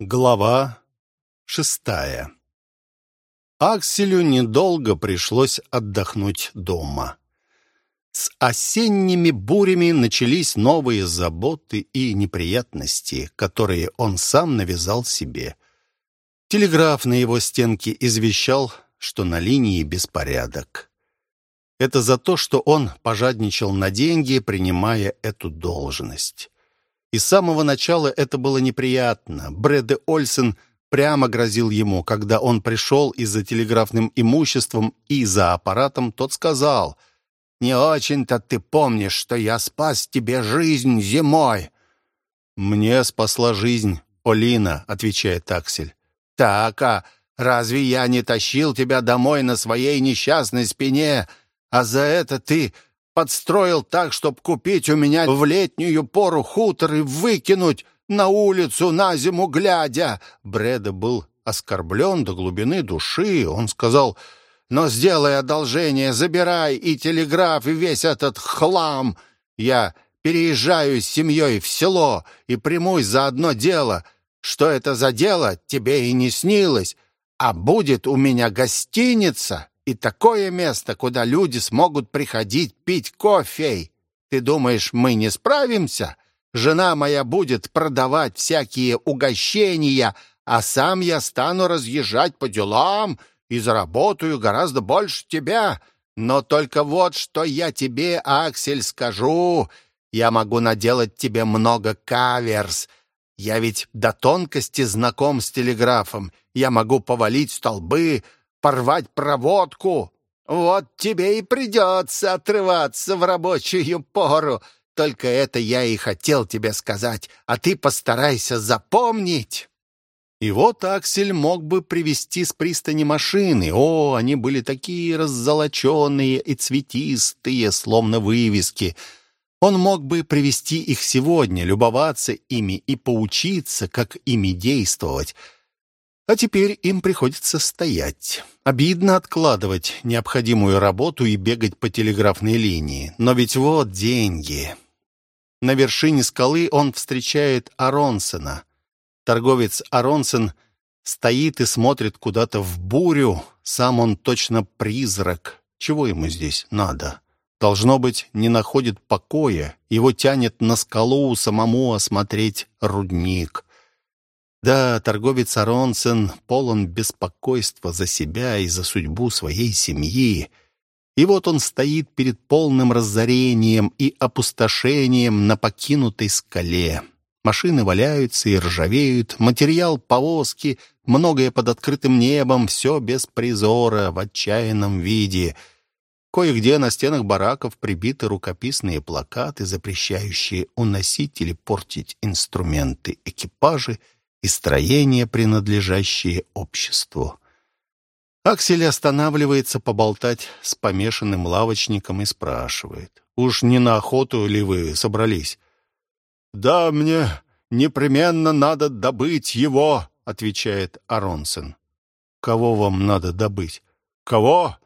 Глава шестая Акселю недолго пришлось отдохнуть дома. С осенними бурями начались новые заботы и неприятности, которые он сам навязал себе. Телеграф на его стенке извещал, что на линии беспорядок. Это за то, что он пожадничал на деньги, принимая эту должность. И с самого начала это было неприятно. Брэде Ольсен прямо грозил ему, когда он пришел и за телеграфным имуществом, и за аппаратом, тот сказал, «Не очень-то ты помнишь, что я спас тебе жизнь зимой». «Мне спасла жизнь Олина», — отвечает Аксель. «Так, а разве я не тащил тебя домой на своей несчастной спине, а за это ты подстроил так, чтобы купить у меня в летнюю пору хутор и выкинуть на улицу на зиму глядя. Бреда был оскорблен до глубины души. Он сказал, «Но сделай одолжение, забирай и телеграф, и весь этот хлам. Я переезжаю с семьей в село и примусь за одно дело. Что это за дело, тебе и не снилось. А будет у меня гостиница, и такое место, куда люди смогут приходить пить кофе. Ты думаешь, мы не справимся? Жена моя будет продавать всякие угощения, а сам я стану разъезжать по делам и заработаю гораздо больше тебя. Но только вот что я тебе, Аксель, скажу. Я могу наделать тебе много каверс. Я ведь до тонкости знаком с телеграфом. Я могу повалить столбы, порвать проводку. Вот тебе и придется отрываться в рабочую пору. Только это я и хотел тебе сказать, а ты постарайся запомнить». И вот Аксель мог бы привезти с пристани машины. О, они были такие раззолоченные и цветистые, словно вывески. Он мог бы привезти их сегодня, любоваться ими и поучиться, как ими действовать. А теперь им приходится стоять. Обидно откладывать необходимую работу и бегать по телеграфной линии. Но ведь вот деньги. На вершине скалы он встречает Аронсена. Торговец Аронсен стоит и смотрит куда-то в бурю. Сам он точно призрак. Чего ему здесь надо? Должно быть, не находит покоя. Его тянет на скалу самому осмотреть рудник. Да, торговец Аронсен полон беспокойства за себя и за судьбу своей семьи. И вот он стоит перед полным разорением и опустошением на покинутой скале. Машины валяются и ржавеют, материал повозки, многое под открытым небом, все без призора, в отчаянном виде. Кое-где на стенах бараков прибиты рукописные плакаты, запрещающие уносить или портить инструменты, экипажи — и строения, принадлежащие обществу. Аксель останавливается поболтать с помешанным лавочником и спрашивает. «Уж не на охоту ли вы собрались?» «Да, мне непременно надо добыть его», — отвечает Аронсен. «Кого вам надо добыть?» «Кого?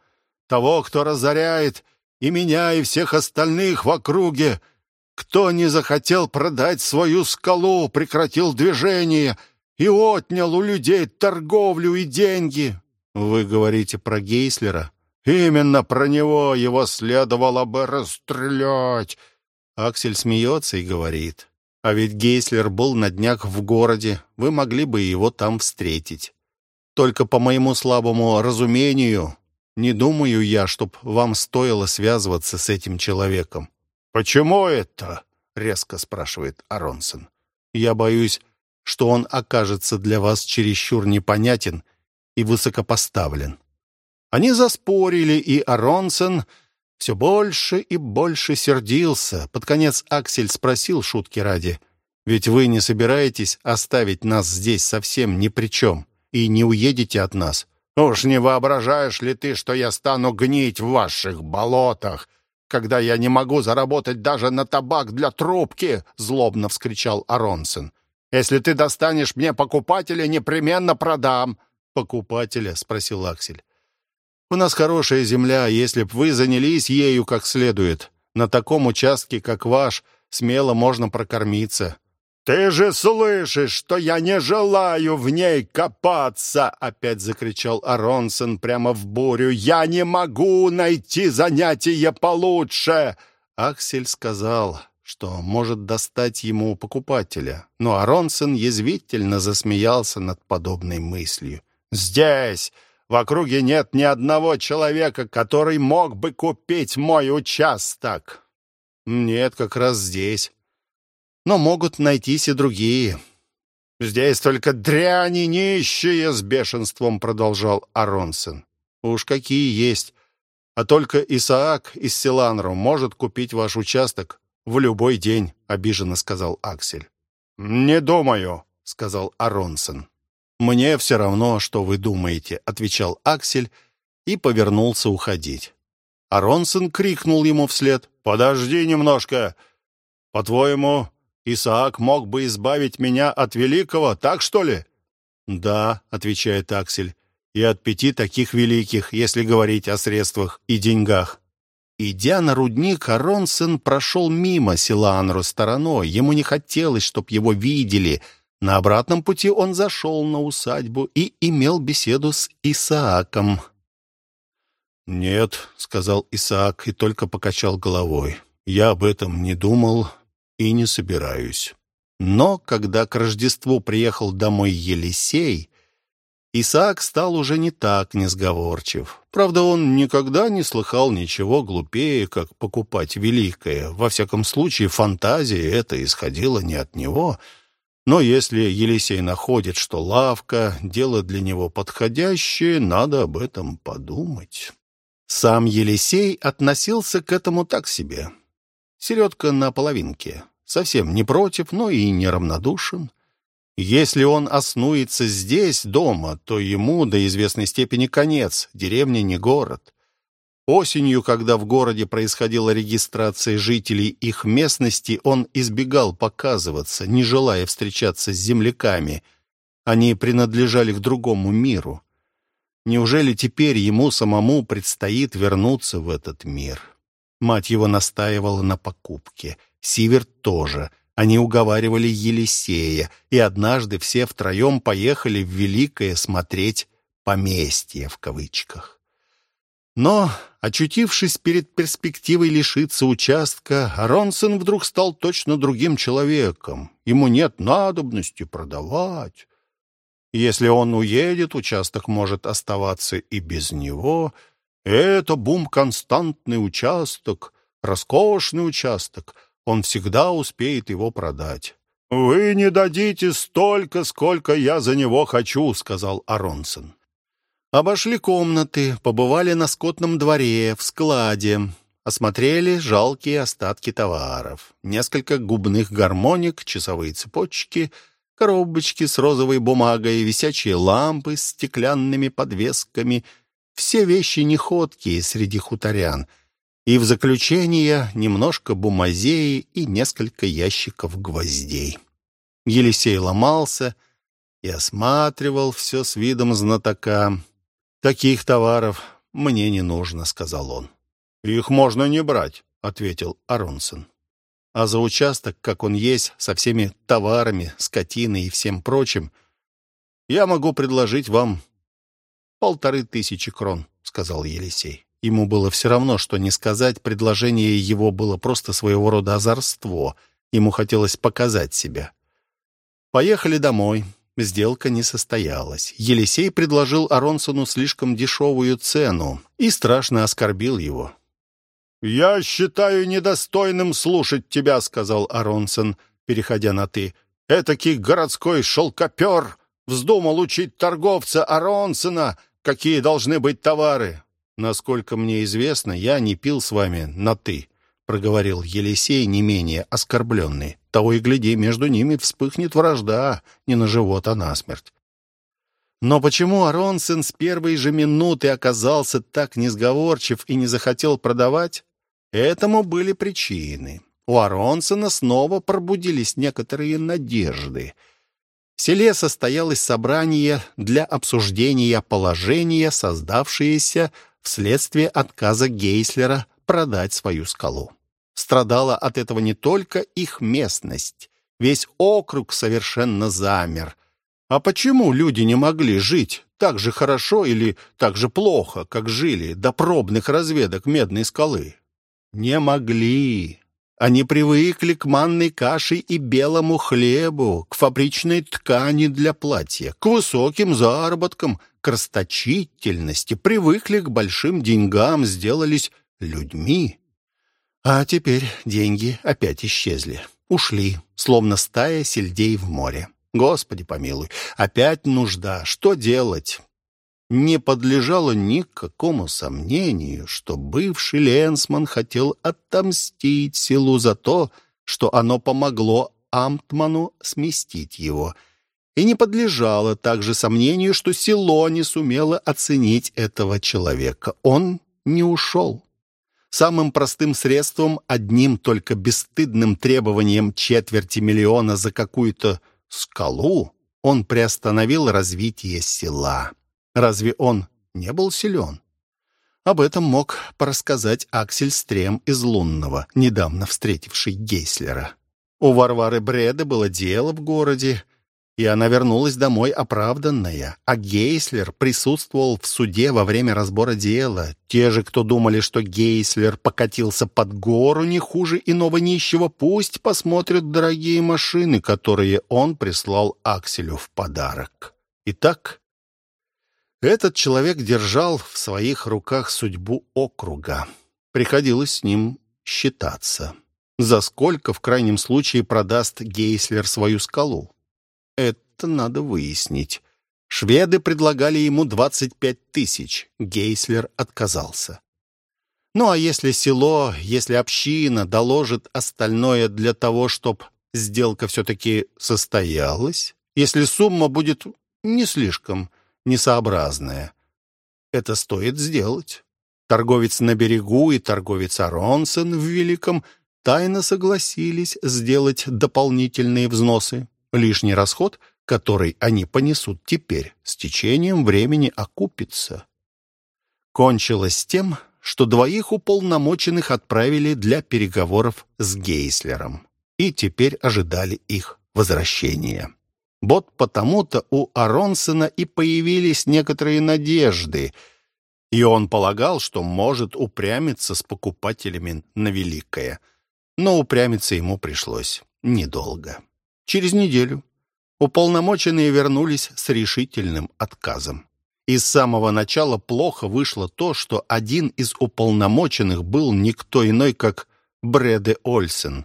Того, кто разоряет и меня, и всех остальных в округе. Кто не захотел продать свою скалу, прекратил движение и отнял у людей торговлю и деньги. Вы говорите про Гейслера? Именно про него его следовало бы расстрелять. Аксель смеется и говорит. А ведь Гейслер был на днях в городе. Вы могли бы его там встретить. Только по моему слабому разумению, не думаю я, чтоб вам стоило связываться с этим человеком. «Почему это?» — резко спрашивает Аронсон. «Я боюсь, что он окажется для вас чересчур непонятен и высокопоставлен». Они заспорили, и Аронсон все больше и больше сердился. Под конец Аксель спросил шутки ради, «Ведь вы не собираетесь оставить нас здесь совсем ни при чем и не уедете от нас?» «Уж не воображаешь ли ты, что я стану гнить в ваших болотах?» Когда я не могу заработать даже на табак для трубки!» — злобно вскричал Аронсен. «Если ты достанешь мне покупателя, непременно продам». «Покупателя?» — спросил Аксель. «У нас хорошая земля, если б вы занялись ею как следует. На таком участке, как ваш, смело можно прокормиться». «Ты же слышишь, что я не желаю в ней копаться!» Опять закричал Аронсон прямо в бурю. «Я не могу найти занятие получше!» Аксель сказал, что может достать ему покупателя, но Аронсон язвительно засмеялся над подобной мыслью. «Здесь, в округе, нет ни одного человека, который мог бы купить мой участок!» «Нет, как раз здесь» но могут найтись и другие. «Здесь только дряни нищие!» — с бешенством продолжал Аронсен. «Уж какие есть! А только Исаак из Силанру может купить ваш участок в любой день», — обиженно сказал Аксель. «Не думаю», — сказал Аронсен. «Мне все равно, что вы думаете», — отвечал Аксель и повернулся уходить. Аронсен крикнул ему вслед. «Подожди немножко. По-твоему, Исаак мог бы избавить меня от великого, так что ли?» «Да», — отвечает Аксель, — «и от пяти таких великих, если говорить о средствах и деньгах». Идя на рудник, Аронсен прошел мимо Силанру стороной. Ему не хотелось, чтоб его видели. На обратном пути он зашел на усадьбу и имел беседу с Исааком. «Нет», — сказал Исаак и только покачал головой. «Я об этом не думал и не собираюсь. Но когда к Рождеству приехал домой Елисей, Исаак стал уже не так несговорчив. Правда, он никогда не слыхал ничего глупее, как покупать великое. Во всяком случае, фантазия это исходила не от него. Но если Елисей находит, что лавка — дело для него подходящее, надо об этом подумать. Сам Елисей относился к этому так себе. Середка на половинке. Совсем не против, но и неравнодушен. Если он оснуется здесь, дома, то ему до известной степени конец. Деревня не город. Осенью, когда в городе происходила регистрация жителей их местности, он избегал показываться, не желая встречаться с земляками. Они принадлежали к другому миру. Неужели теперь ему самому предстоит вернуться в этот мир? Мать его настаивала на покупке. Сиверт тоже. Они уговаривали Елисея, и однажды все втроем поехали в Великое смотреть «поместье» в кавычках. Но, очутившись перед перспективой лишиться участка, Ронсон вдруг стал точно другим человеком. Ему нет надобности продавать. Если он уедет, участок может оставаться и без него — это бум-константный участок, роскошный участок. Он всегда успеет его продать. «Вы не дадите столько, сколько я за него хочу», — сказал Аронсон. Обошли комнаты, побывали на скотном дворе, в складе, осмотрели жалкие остатки товаров. Несколько губных гармоник, часовые цепочки, коробочки с розовой бумагой, висячие лампы с стеклянными подвесками — все вещи неходкие среди хуторян. И в заключение немножко бумазеи и несколько ящиков гвоздей. Елисей ломался и осматривал все с видом знатока. «Таких товаров мне не нужно», — сказал он. «Их можно не брать», — ответил Аронсон. «А за участок, как он есть, со всеми товарами, скотиной и всем прочим, я могу предложить вам «Полторы тысячи крон», — сказал Елисей. Ему было все равно, что не сказать, предложение его было просто своего рода озорство. Ему хотелось показать себя. Поехали домой. Сделка не состоялась. Елисей предложил Аронсону слишком дешевую цену и страшно оскорбил его. «Я считаю недостойным слушать тебя», — сказал Аронсон, переходя на «ты». «Этакий городской шелкопер вздумал учить торговца Аронсона, какие должны быть товары. Насколько мне известно, я не пил с вами на «ты», — проговорил Елисей, не менее оскорбленный. Того и гляди, между ними вспыхнет вражда, не на живот, а на смерть. Но почему Аронсен с первой же минуты оказался так несговорчив и не захотел продавать? Этому были причины. У Аронсена снова пробудились некоторые надежды — в селе состоялось собрание для обсуждения положения, создавшееся вследствие отказа Гейслера продать свою скалу. Страдала от этого не только их местность. Весь округ совершенно замер. А почему люди не могли жить так же хорошо или так же плохо, как жили до пробных разведок Медной скалы? Не могли. Они привыкли к манной каше и белому хлебу, к фабричной ткани для платья, к высоким заработкам, к расточительности, привыкли к большим деньгам, сделались людьми. А теперь деньги опять исчезли, ушли, словно стая сельдей в море. Господи помилуй, опять нужда, что делать? Не подлежало никакому сомнению, что бывший Ленсман хотел отомстить селу за то, что оно помогло Амтману сместить его, и не подлежало также сомнению, что село не сумело оценить этого человека. Он не ушел. Самым простым средством, одним только бесстыдным требованием четверти миллиона за какую-то скалу, он приостановил развитие села. Разве он не был силен? Об этом мог порассказать Аксель Стрем из Лунного, недавно встретивший Гейслера. У Варвары Бреда было дело в городе, и она вернулась домой оправданная, а Гейслер присутствовал в суде во время разбора дела. Те же, кто думали, что Гейслер покатился под гору не хуже иного нищего, пусть посмотрят дорогие машины, которые он прислал Акселю в подарок. Итак, этот человек держал в своих руках судьбу округа. Приходилось с ним считаться. За сколько, в крайнем случае, продаст Гейслер свою скалу? Это надо выяснить. Шведы предлагали ему 25 тысяч. Гейслер отказался. Ну а если село, если община доложит остальное для того, чтобы сделка все-таки состоялась, если сумма будет не слишком несообразное. Это стоит сделать. Торговец на берегу и торговец Аронсен в Великом тайно согласились сделать дополнительные взносы. Лишний расход, который они понесут теперь, с течением времени окупится. Кончилось тем, что двоих уполномоченных отправили для переговоров с Гейслером и теперь ожидали их возвращения. Вот потому-то у Аронсона и появились некоторые надежды, и он полагал, что может упрямиться с покупателями на Великое. Но упрямиться ему пришлось недолго. Через неделю уполномоченные вернулись с решительным отказом. И с самого начала плохо вышло то, что один из уполномоченных был никто иной, как Бреде Ольсен.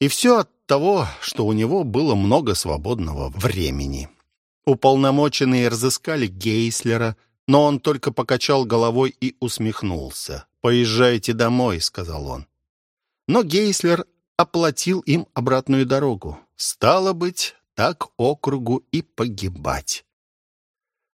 И все от того, что у него было много свободного времени. Уполномоченные разыскали Гейслера, но он только покачал головой и усмехнулся. «Поезжайте домой», — сказал он. Но Гейслер оплатил им обратную дорогу. Стало быть, так округу и погибать.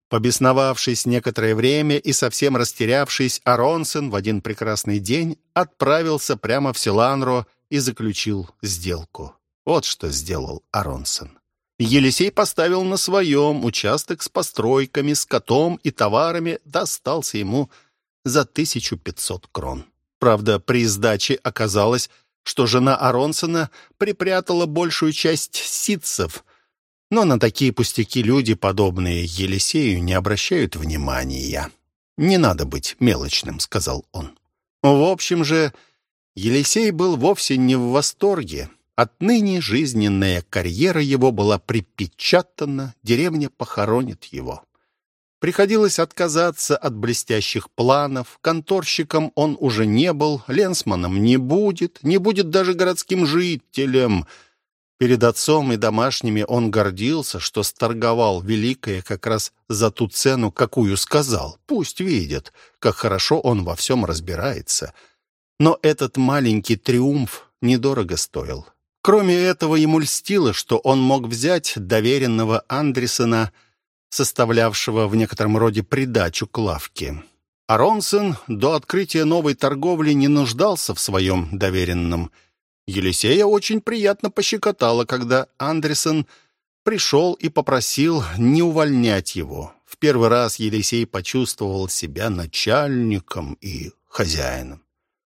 Побесновавшись некоторое время и совсем растерявшись, Аронсен в один прекрасный день отправился прямо в Силанро и заключил сделку. Вот что сделал Аронсон. Елисей поставил на своем участок с постройками, скотом и товарами, достался ему за 1500 крон. Правда, при сдаче оказалось, что жена Аронсона припрятала большую часть ситцев, но на такие пустяки люди, подобные Елисею, не обращают внимания. «Не надо быть мелочным», — сказал он. В общем же, Елисей был вовсе не в восторге. Отныне жизненная карьера его была припечатана, деревня похоронит его. Приходилось отказаться от блестящих планов, конторщиком он уже не был, ленсманом не будет, не будет даже городским жителем. Перед отцом и домашними он гордился, что сторговал великое как раз за ту цену, какую сказал. Пусть видят, как хорошо он во всем разбирается. Но этот маленький триумф недорого стоил. Кроме этого, ему льстило, что он мог взять доверенного Андресона, составлявшего в некотором роде придачу к лавке. А Ронсон до открытия новой торговли не нуждался в своем доверенном. Елисея очень приятно пощекотало, когда Андерсон пришел и попросил не увольнять его. В первый раз Елисей почувствовал себя начальником и хозяином.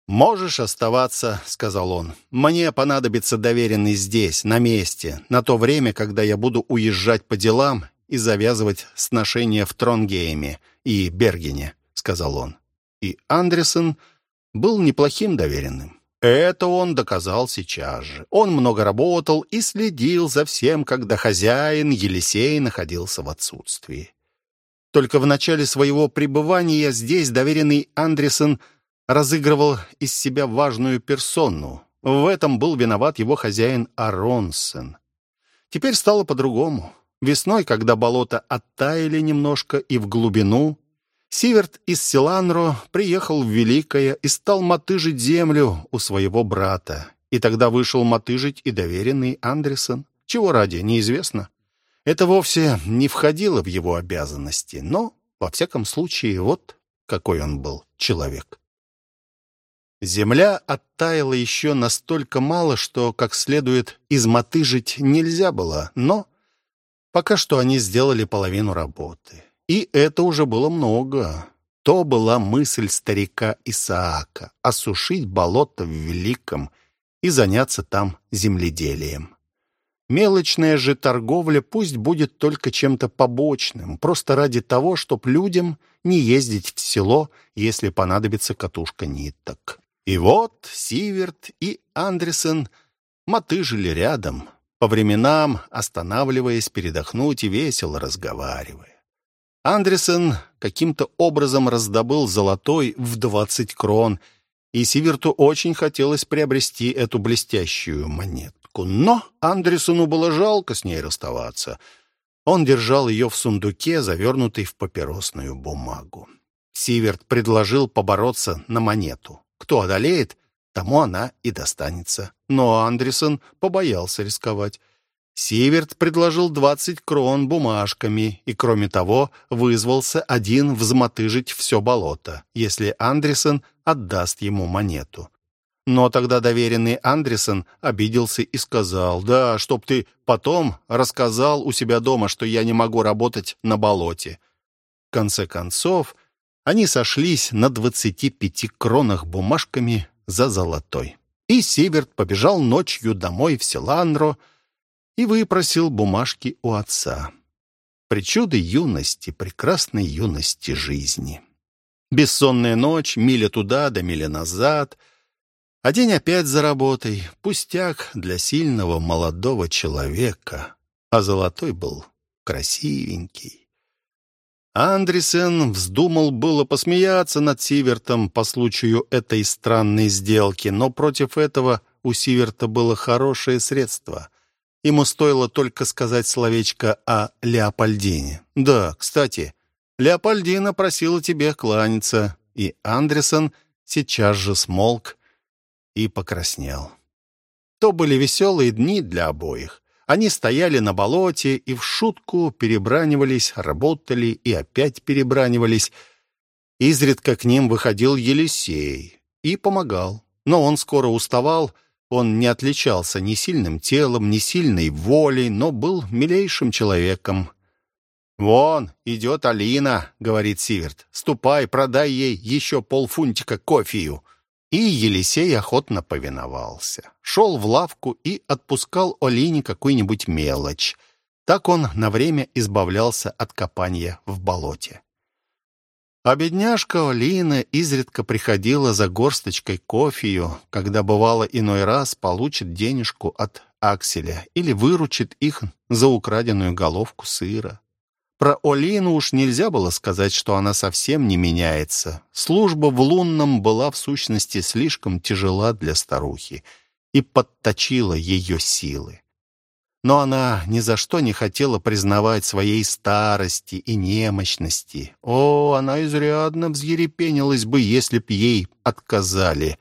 «Можешь оставаться», — сказал он. «Мне понадобится доверенный здесь, на месте, на то время, когда я буду уезжать по делам и завязывать сношения в Тронгейме и Бергене», — сказал он. И Андерсон был неплохим доверенным. Это он доказал сейчас же. Он много работал и следил за всем, когда хозяин Елисей находился в отсутствии. Только в начале своего пребывания здесь доверенный Андерсон — разыгрывал из себя важную персону. В этом был виноват его хозяин Аронсен. Теперь стало по-другому. Весной, когда болота оттаяли немножко и в глубину, Сиверт из Силанро приехал в Великое и стал мотыжить землю у своего брата. И тогда вышел мотыжить и доверенный Андерсон. Чего ради, неизвестно. Это вовсе не входило в его обязанности, но, во всяком случае, вот какой он был человек. Земля оттаяла еще настолько мало, что как следует измотыжить нельзя было, но пока что они сделали половину работы. И это уже было много. То была мысль старика Исаака — осушить болото в Великом и заняться там земледелием. Мелочная же торговля пусть будет только чем-то побочным, просто ради того, чтобы людям не ездить в село, если понадобится катушка ниток. И вот Сиверт и Андресен мотыжили рядом, по временам останавливаясь передохнуть и весело разговаривая. Андресен каким-то образом раздобыл золотой в двадцать крон, и Сиверту очень хотелось приобрести эту блестящую монетку. Но Андресену было жалко с ней расставаться. Он держал ее в сундуке, завернутой в папиросную бумагу. Сиверт предложил побороться на монету. Кто одолеет, тому она и достанется. Но Андерсон побоялся рисковать. Сиверт предложил двадцать крон бумажками и, кроме того, вызвался один взмотыжить все болото, если Андерсон отдаст ему монету. Но тогда доверенный Андерсон обиделся и сказал, «Да, чтоб ты потом рассказал у себя дома, что я не могу работать на болоте». В конце концов, они сошлись на двадцати пяти кронах бумажками за золотой. И Сиверт побежал ночью домой в Селанро и выпросил бумажки у отца. Причуды юности, прекрасной юности жизни. Бессонная ночь, миля туда да миля назад, а день опять за работой. Пустяк для сильного молодого человека. А золотой был красивенький. Андресен вздумал было посмеяться над Сивертом по случаю этой странной сделки, но против этого у Сиверта было хорошее средство. Ему стоило только сказать словечко о Леопольдине. «Да, кстати, Леопольдина просила тебе кланяться», и Андресен сейчас же смолк и покраснел. То были веселые дни для обоих. Они стояли на болоте и в шутку перебранивались, работали и опять перебранивались. Изредка к ним выходил Елисей и помогал. Но он скоро уставал, он не отличался ни сильным телом, ни сильной волей, но был милейшим человеком. «Вон, идет Алина», — говорит Сиверт. «Ступай, продай ей еще полфунтика кофею». И Елисей охотно повиновался. Шел в лавку и отпускал Олине какую-нибудь мелочь. Так он на время избавлялся от копания в болоте. А бедняжка Олина изредка приходила за горсточкой кофею, когда бывало иной раз получит денежку от Акселя или выручит их за украденную головку сыра. Про Олину уж нельзя было сказать, что она совсем не меняется. Служба в лунном была в сущности слишком тяжела для старухи и подточила ее силы. Но она ни за что не хотела признавать своей старости и немощности. О, она изрядно взъерепенилась бы, если б ей отказали.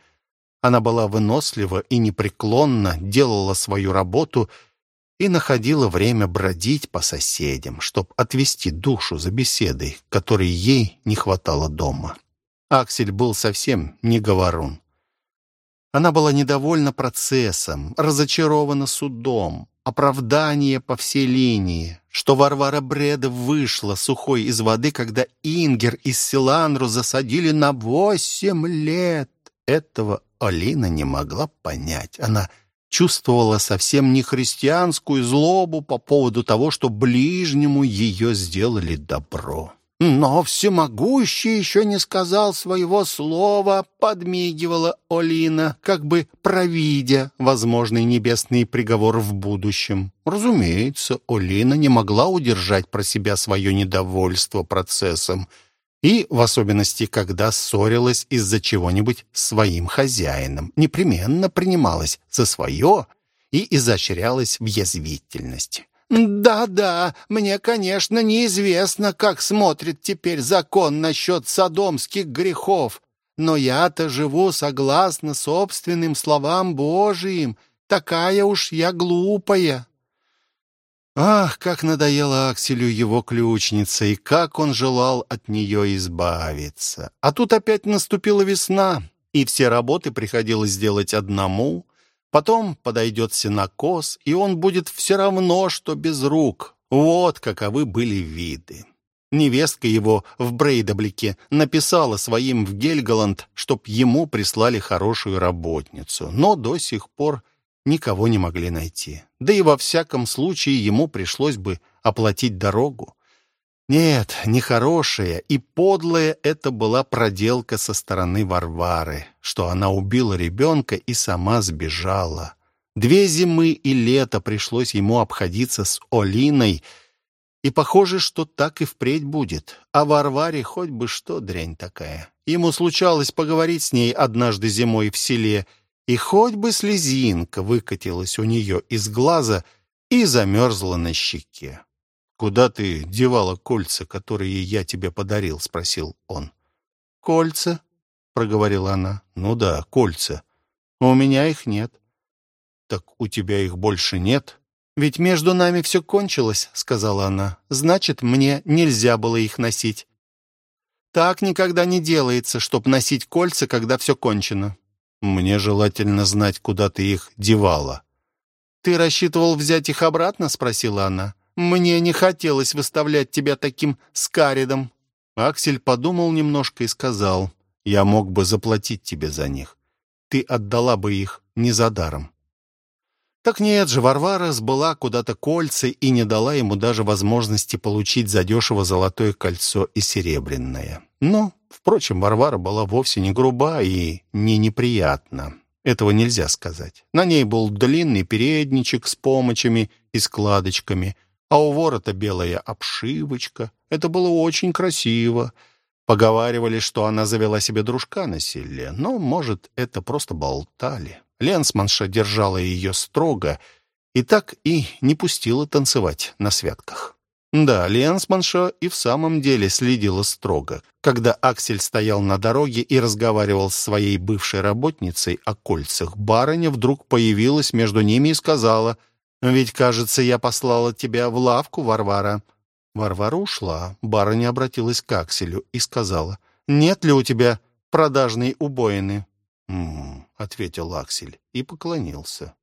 Она была вынослива и непреклонна, делала свою работу — и находила время бродить по соседям, чтобы отвести душу за беседой, которой ей не хватало дома. Аксель был совсем не говорун. Она была недовольна процессом, разочарована судом, оправдание по всей линии, что Варвара Бреда вышла сухой из воды, когда Ингер из Силанру засадили на восемь лет. этого Алина не могла понять. Она чувствовала совсем не христианскую злобу по поводу того, что ближнему ее сделали добро. «Но всемогущий еще не сказал своего слова», — подмигивала Олина, как бы провидя возможный небесный приговор в будущем. Разумеется, Олина не могла удержать про себя свое недовольство процессом, и, в особенности, когда ссорилась из-за чего-нибудь с своим хозяином, непременно принималась за свое и изощрялась в язвительности. «Да-да, мне, конечно, неизвестно, как смотрит теперь закон насчет содомских грехов, но я-то живу согласно собственным словам Божиим, такая уж я глупая». Ах, как надоела Акселю его ключница, и как он желал от нее избавиться. А тут опять наступила весна, и все работы приходилось делать одному, Потом подойдет сенокос, и он будет все равно, что без рук. Вот каковы были виды. Невестка его в Брейдаблике написала своим в Гельголанд, чтоб ему прислали хорошую работницу, но до сих пор никого не могли найти. Да и во всяком случае ему пришлось бы оплатить дорогу. Нет, нехорошая и подлая это была проделка со стороны Варвары, что она убила ребенка и сама сбежала. Две зимы и лето пришлось ему обходиться с Олиной, и похоже, что так и впредь будет. А Варваре хоть бы что дрянь такая. Ему случалось поговорить с ней однажды зимой в селе, и хоть бы слезинка выкатилась у нее из глаза и замерзла на щеке. «Куда ты девала кольца, которые я тебе подарил?» — спросил он. «Кольца?» — проговорила она. «Ну да, кольца. У меня их нет». «Так у тебя их больше нет?» «Ведь между нами все кончилось», — сказала она. «Значит, мне нельзя было их носить». «Так никогда не делается, чтоб носить кольца, когда все кончено». «Мне желательно знать, куда ты их девала». «Ты рассчитывал взять их обратно?» — спросила она. Мне не хотелось выставлять тебя таким скаридом». Аксель подумал немножко и сказал, «Я мог бы заплатить тебе за них. Ты отдала бы их не за даром». Так нет же, Варвара сбыла куда-то кольца и не дала ему даже возможности получить задешево золотое кольцо и серебряное. Но, впрочем, Варвара была вовсе не груба и не неприятна. Этого нельзя сказать. На ней был длинный передничек с помощами и складочками, а у ворота белая обшивочка. Это было очень красиво. Поговаривали, что она завела себе дружка на селе, но, может, это просто болтали. Ленсманша держала ее строго и так и не пустила танцевать на святках. Да, Ленсманша и в самом деле следила строго. Когда Аксель стоял на дороге и разговаривал с своей бывшей работницей о кольцах, барыня вдруг появилась между ними и сказала — ведь, кажется, я послала тебя в лавку, Варвара». Варвара ушла. Барыня обратилась к Акселю и сказала, «Нет ли у тебя продажной убоины?» «М-м», ответил Аксель и поклонился.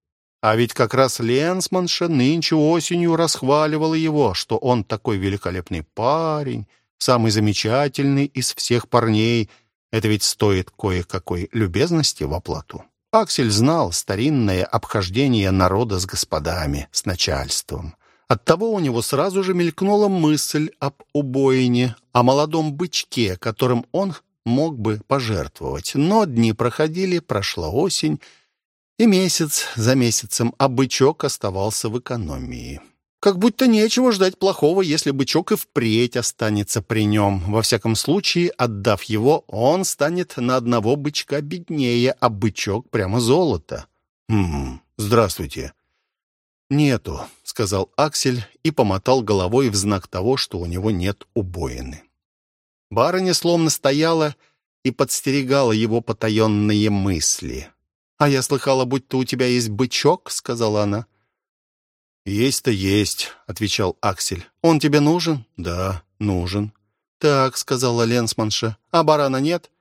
А ведь как раз Ленсманша нынче осенью расхваливала его, что он такой великолепный парень, самый замечательный из всех парней. Это ведь стоит кое-какой любезности в оплату. Аксель знал старинное обхождение народа с господами, с начальством. Оттого у него сразу же мелькнула мысль об убоине, о молодом бычке, которым он мог бы пожертвовать. Но дни проходили, прошла осень, и месяц за месяцем, а бычок оставался в экономии. Как будто нечего ждать плохого, если бычок и впредь останется при нем. Во всяком случае, отдав его, он станет на одного бычка беднее, а бычок прямо золото. «Хм, здравствуйте». «Нету», — сказал Аксель и помотал головой в знак того, что у него нет убоины. Барыня сломно стояла и подстерегала его потаенные мысли. «А я слыхала, будто у тебя есть бычок», — сказала она. «Есть-то есть», — отвечал Аксель. «Он тебе нужен?» «Да, нужен». «Так», — сказала Ленсманша. «А барана нет?»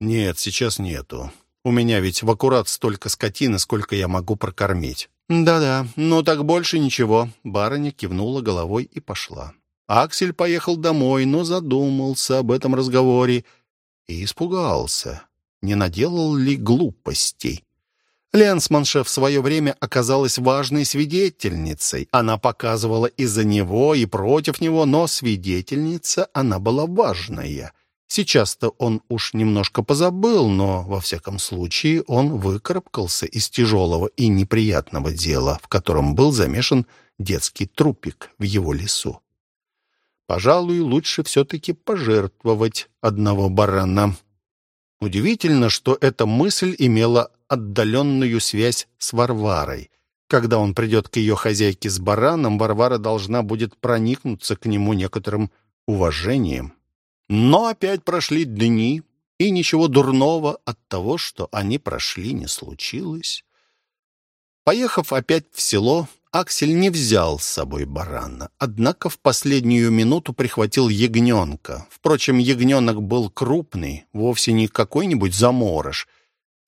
«Нет, сейчас нету. У меня ведь в аккурат столько скотины, сколько я могу прокормить». «Да-да, ну так больше ничего». Барыня кивнула головой и пошла. Аксель поехал домой, но задумался об этом разговоре и испугался. не наделал ли глупостей. Ленсманша в свое время оказалась важной свидетельницей. Она показывала и за него, и против него, но свидетельница она была важная. Сейчас-то он уж немножко позабыл, но, во всяком случае, он выкарабкался из тяжелого и неприятного дела, в котором был замешан детский трупик в его лесу. Пожалуй, лучше все-таки пожертвовать одного барана. Удивительно, что эта мысль имела отдаленную связь с Варварой. Когда он придет к ее хозяйке с бараном, Варвара должна будет проникнуться к нему некоторым уважением. Но опять прошли дни, и ничего дурного от того, что они прошли, не случилось. Поехав опять в село, Аксель не взял с собой барана, однако в последнюю минуту прихватил ягненка. Впрочем, ягненок был крупный, вовсе не какой-нибудь заморож —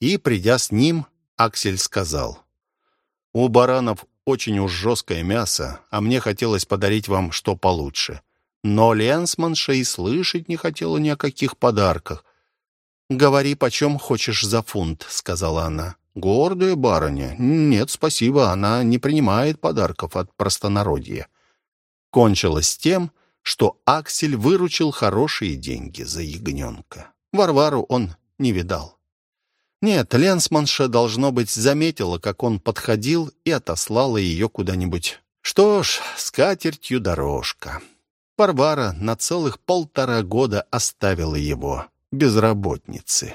и, придя с ним, Аксель сказал, «У баранов очень уж жесткое мясо, а мне хотелось подарить вам что получше». Но Ленсманша и слышать не хотела ни о каких подарках. «Говори, почем хочешь за фунт», — сказала она. «Гордая барыня. Нет, спасибо, она не принимает подарков от простонародья». Кончилось тем, что Аксель выручил хорошие деньги за ягненка. Варвару он не видал. Нет, Ленсманша, должно быть, заметила, как он подходил и отослала ее куда-нибудь. Что ж, с катертью дорожка. Варвара на целых полтора года оставила его безработницы.